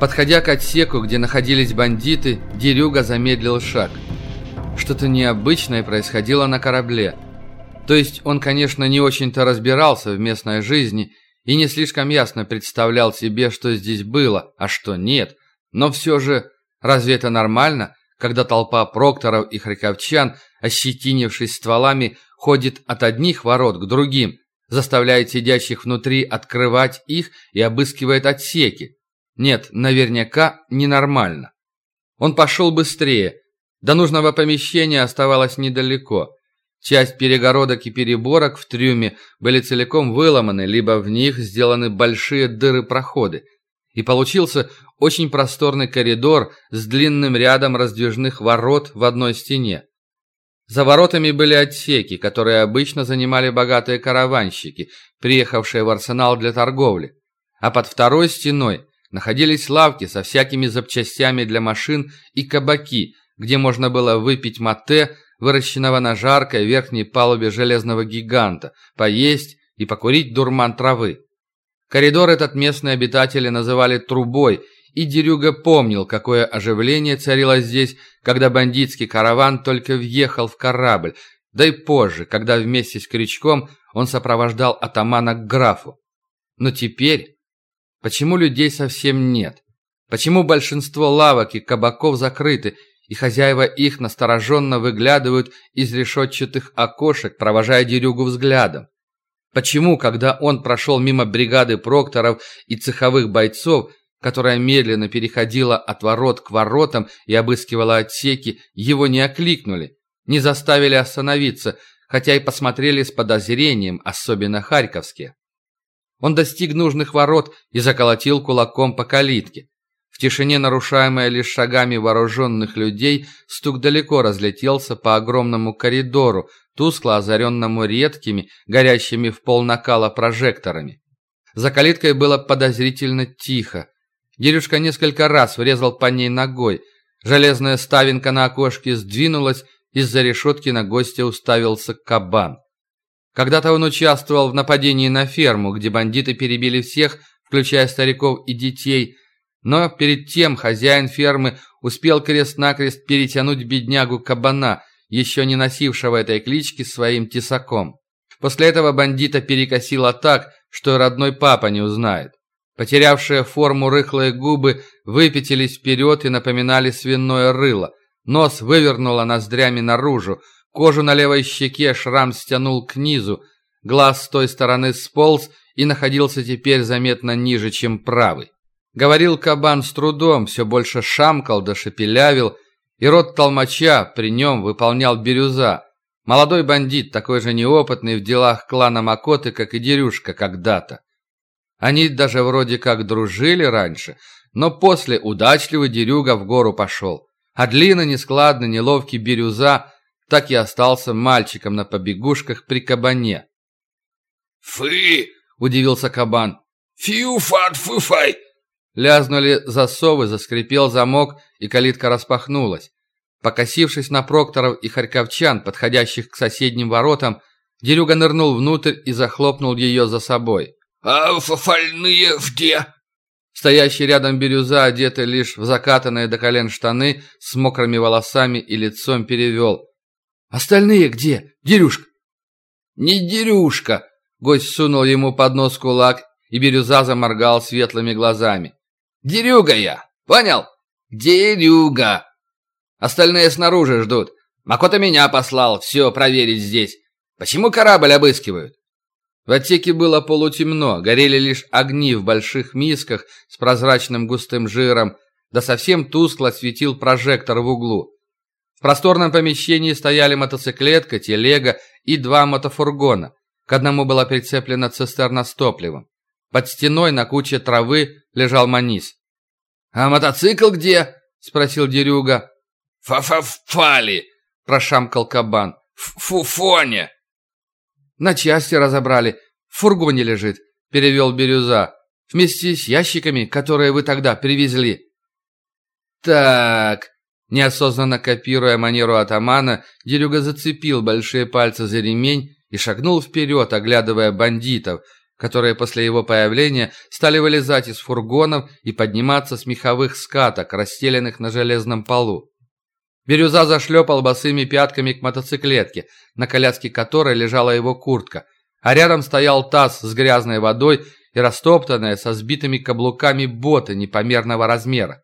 Подходя к отсеку, где находились бандиты, Дерюга замедлил шаг. Что-то необычное происходило на корабле. То есть он, конечно, не очень-то разбирался в местной жизни и не слишком ясно представлял себе, что здесь было, а что нет. Но все же, разве это нормально, когда толпа прокторов и харьковчан, ощетинившись стволами, ходит от одних ворот к другим, заставляет сидящих внутри открывать их и обыскивает отсеки? Нет, наверняка ненормально. Он пошел быстрее. До нужного помещения оставалось недалеко. Часть перегородок и переборок в трюме были целиком выломаны, либо в них сделаны большие дыры-проходы. И получился очень просторный коридор с длинным рядом раздвижных ворот в одной стене. За воротами были отсеки, которые обычно занимали богатые караванщики, приехавшие в арсенал для торговли. А под второй стеной находились лавки со всякими запчастями для машин и кабаки, где можно было выпить мате, выращенного на жаркой верхней палубе железного гиганта, поесть и покурить дурман травы. Коридор этот местные обитатели называли «трубой», и Дерюга помнил, какое оживление царило здесь, когда бандитский караван только въехал в корабль, да и позже, когда вместе с Крючком он сопровождал атамана к графу. Но теперь Почему людей совсем нет? Почему большинство лавок и кабаков закрыты, и хозяева их настороженно выглядывают из решетчатых окошек, провожая дерюгу взглядом? Почему, когда он прошел мимо бригады прокторов и цеховых бойцов, которая медленно переходила от ворот к воротам и обыскивала отсеки, его не окликнули, не заставили остановиться, хотя и посмотрели с подозрением, особенно харьковские? Он достиг нужных ворот и заколотил кулаком по калитке. В тишине, нарушаемой лишь шагами вооруженных людей, стук далеко разлетелся по огромному коридору, тускло озаренному редкими, горящими в пол накала прожекторами. За калиткой было подозрительно тихо. Дерюшка несколько раз врезал по ней ногой. Железная ставинка на окошке сдвинулась, из-за решетки на гостя уставился кабан. Когда-то он участвовал в нападении на ферму, где бандиты перебили всех, включая стариков и детей, но перед тем хозяин фермы успел крест-накрест перетянуть беднягу кабана, еще не носившего этой клички своим тесаком. После этого бандита перекосило так, что родной папа не узнает. Потерявшие форму рыхлые губы выпятились вперед и напоминали свиное рыло. Нос вывернуло ноздрями наружу, Кожу на левой щеке шрам стянул к низу, глаз с той стороны сполз и находился теперь заметно ниже, чем правый. Говорил кабан с трудом, все больше шамкал да шепелявил, и рот толмача при нем выполнял бирюза. Молодой бандит, такой же неопытный в делах клана Макоты, как и Дерюшка когда-то. Они даже вроде как дружили раньше, но после удачливый Дерюга в гору пошел. А длинный, нескладный, неловкий бирюза так и остался мальчиком на побегушках при кабане. «Фы!» – удивился кабан. «Фью-фат-фы-фай!» Лязнули засовы, заскрипел замок, и калитка распахнулась. Покосившись на прокторов и харьковчан, подходящих к соседним воротам, Дерюга нырнул внутрь и захлопнул ее за собой. «А фальные где?» Стоящий рядом бирюза, одетый лишь в закатанные до колен штаны, с мокрыми волосами и лицом перевел. «Остальные где? Дерюшка?» «Не Дерюшка!» Гость сунул ему под нос кулак, и Бирюза заморгал светлыми глазами. «Дерюга я! Понял? Дерюга!» «Остальные снаружи ждут. Макота меня послал все проверить здесь. Почему корабль обыскивают?» В отсеке было полутемно, горели лишь огни в больших мисках с прозрачным густым жиром, да совсем тускло светил прожектор в углу. В просторном помещении стояли мотоциклетка, телега и два мотофургона. К одному была прицеплена цистерна с топливом. Под стеной на куче травы лежал манис. «А мотоцикл где?» – спросил Дерюга. «Фа-фа-фали!» – прошамкал кабан. В «Фуфоне!» «На части разобрали. В фургоне лежит», – перевел Бирюза. «Вместе с ящиками, которые вы тогда привезли». «Так», Неосознанно копируя манеру атамана, Дерюга зацепил большие пальцы за ремень и шагнул вперед, оглядывая бандитов, которые после его появления стали вылезать из фургонов и подниматься с меховых скаток, расстеленных на железном полу. Бирюза зашлепал босыми пятками к мотоциклетке, на коляске которой лежала его куртка, а рядом стоял таз с грязной водой и растоптанная со сбитыми каблуками боты непомерного размера.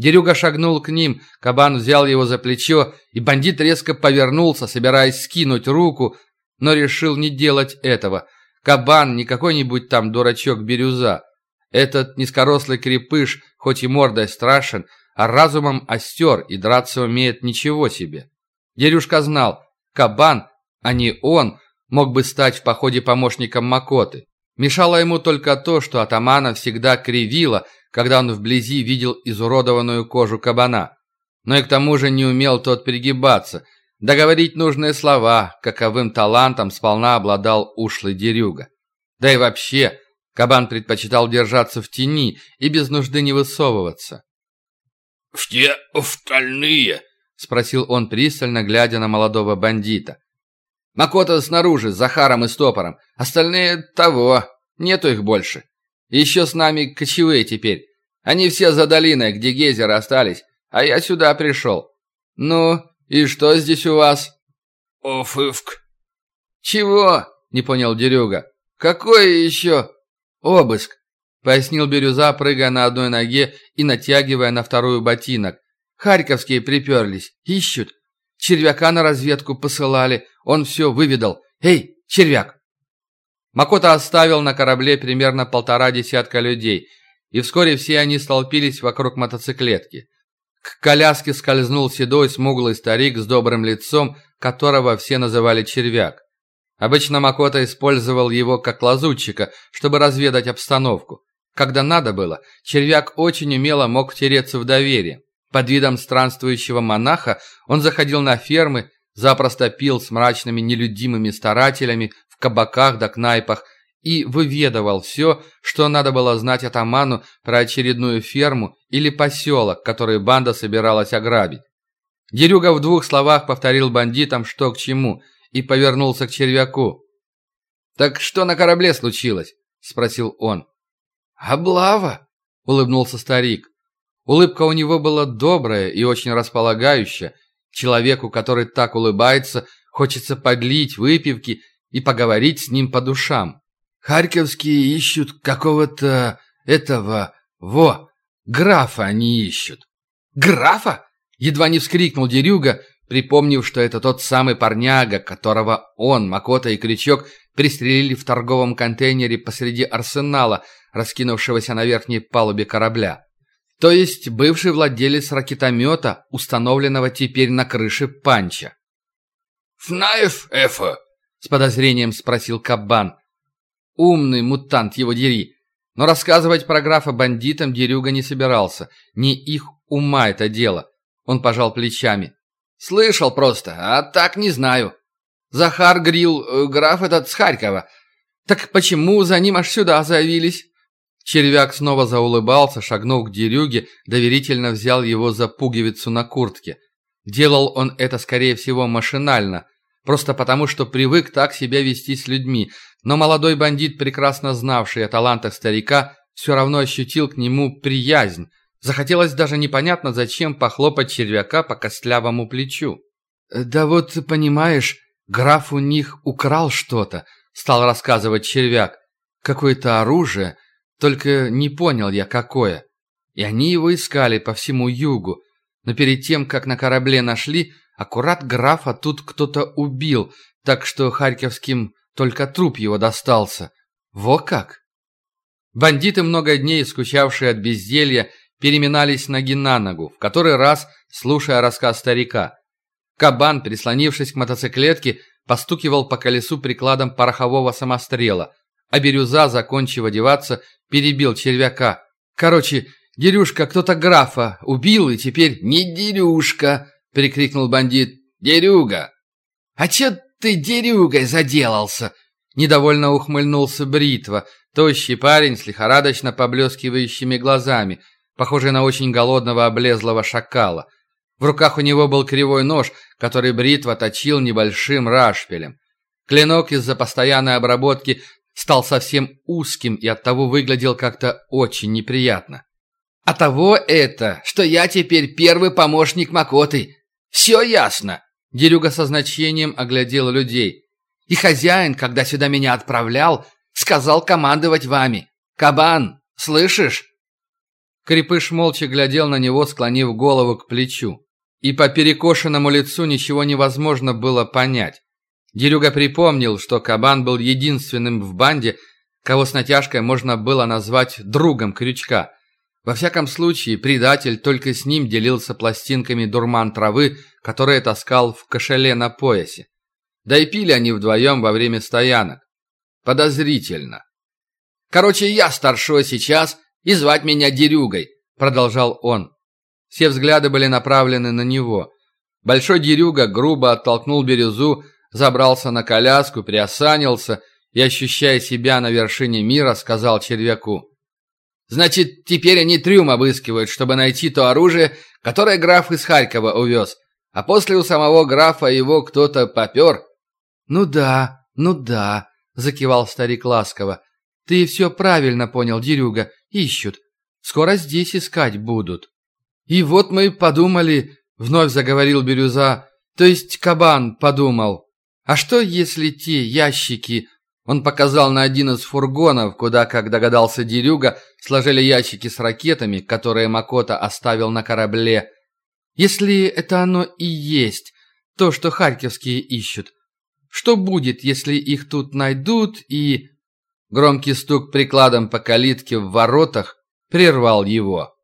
Дерюга шагнул к ним, кабан взял его за плечо, и бандит резко повернулся, собираясь скинуть руку, но решил не делать этого. Кабан не какой-нибудь там дурачок-бирюза. Этот низкорослый крепыш, хоть и мордой страшен, а разумом остер и драться умеет ничего себе. Дерюшка знал, кабан, а не он, мог бы стать в походе помощником Макоты. Мешало ему только то, что атамана всегда кривило, когда он вблизи видел изуродованную кожу кабана. Но и к тому же не умел тот перегибаться. Договорить нужные слова, каковым талантом сполна обладал ушлый дерюга. Да и вообще, кабан предпочитал держаться в тени и без нужды не высовываться. «Где остальные?» — спросил он пристально, глядя на молодого бандита. Макота снаружи, с Захаром и Стопором. Остальные того. Нету их больше. Еще с нами кочевые теперь. Они все за долиной, где гейзеры остались. А я сюда пришел. Ну, и что здесь у вас? Офывк. Чего? Не понял Дерюга. Какой еще? Обыск. Пояснил Бирюза, прыгая на одной ноге и натягивая на вторую ботинок. Харьковские приперлись. Ищут. Червяка на разведку посылали. Он все выведал. Эй, червяк!» Макота оставил на корабле примерно полтора десятка людей, и вскоре все они столпились вокруг мотоциклетки. К коляске скользнул седой, смуглый старик с добрым лицом, которого все называли червяк. Обычно Макота использовал его как лазутчика, чтобы разведать обстановку. Когда надо было, червяк очень умело мог втереться в доверие. Под видом странствующего монаха он заходил на фермы, запросто пил с мрачными нелюдимыми старателями кабаках да кнайпах и выведывал все, что надо было знать атаману про очередную ферму или поселок, который банда собиралась ограбить. Дерюга в двух словах повторил бандитам, что к чему, и повернулся к червяку. «Так что на корабле случилось?» – спросил он. «Облава!» – улыбнулся старик. Улыбка у него была добрая и очень располагающая. Человеку, который так улыбается, хочется подлить выпивки и поговорить с ним по душам. Харьковские ищут какого-то этого... Во! Графа они ищут. Графа? Едва не вскрикнул Дерюга, припомнив, что это тот самый парняга, которого он, Макота и Крючок пристрелили в торговом контейнере посреди арсенала, раскинувшегося на верхней палубе корабля. То есть бывший владелец ракетомета, установленного теперь на крыше панча. «Фнаев, Эфа?» — с подозрением спросил Кабан. Умный мутант его дери. Но рассказывать про графа бандитам Дерюга не собирался. Не их ума это дело. Он пожал плечами. «Слышал просто, а так не знаю. Захар Грил, э, граф этот с Харькова. Так почему за ним аж сюда заявились?» Червяк снова заулыбался, шагнув к дерюге, доверительно взял его за пуговицу на куртке. Делал он это, скорее всего, машинально, просто потому, что привык так себя вести с людьми, но молодой бандит, прекрасно знавший о талантах старика, все равно ощутил к нему приязнь. Захотелось даже непонятно зачем похлопать червяка по костлявому плечу. «Да вот, понимаешь, граф у них украл что-то», — стал рассказывать червяк. «Какое-то оружие, только не понял я, какое. И они его искали по всему югу. Но перед тем, как на корабле нашли, аккурат графа тут кто-то убил, так что харьковским только труп его достался. Во как! Бандиты, много дней скучавшие от безделья, переминались ноги на ногу, в который раз слушая рассказ старика. Кабан, прислонившись к мотоциклетке, постукивал по колесу прикладом порохового самострела, а Бирюза, закончив одеваться, перебил червяка. «Короче, Дерюшка кто-то графа убил, и теперь...» «Не Дерюшка!» — прикрикнул бандит. «Дерюга!» «А че ты дерюгой заделался?» Недовольно ухмыльнулся Бритва, тощий парень с лихорадочно поблескивающими глазами, похожий на очень голодного облезлого шакала. В руках у него был кривой нож, который Бритва точил небольшим рашпилем. Клинок из-за постоянной обработки стал совсем узким и оттого выглядел как-то очень неприятно. «А того это, что я теперь первый помощник Макоты. Все ясно!» Дерюга со значением оглядел людей. «И хозяин, когда сюда меня отправлял, сказал командовать вами. Кабан, слышишь?» Крепыш молча глядел на него, склонив голову к плечу. И по перекошенному лицу ничего невозможно было понять. Дерюга припомнил, что Кабан был единственным в банде, кого с натяжкой можно было назвать другом крючка. Во всяком случае, предатель только с ним делился пластинками дурман травы, которые таскал в кошеле на поясе. Да и пили они вдвоем во время стоянок. Подозрительно. «Короче, я старшой сейчас, и звать меня Дерюгой», — продолжал он. Все взгляды были направлены на него. Большой Дерюга грубо оттолкнул бирюзу, забрался на коляску, приосанился и, ощущая себя на вершине мира, сказал червяку. «Значит, теперь они трюм обыскивают, чтобы найти то оружие, которое граф из Харькова увез, а после у самого графа его кто-то попер». «Ну да, ну да», — закивал старик ласково. «Ты все правильно понял, Дерюга. Ищут. Скоро здесь искать будут». «И вот мы подумали», — вновь заговорил Бирюза, то есть кабан подумал. А что, если те ящики... Он показал на один из фургонов, куда, как догадался Дерюга, сложили ящики с ракетами, которые Макота оставил на корабле. Если это оно и есть, то, что харьковские ищут. Что будет, если их тут найдут и... Громкий стук прикладом по калитке в воротах прервал его.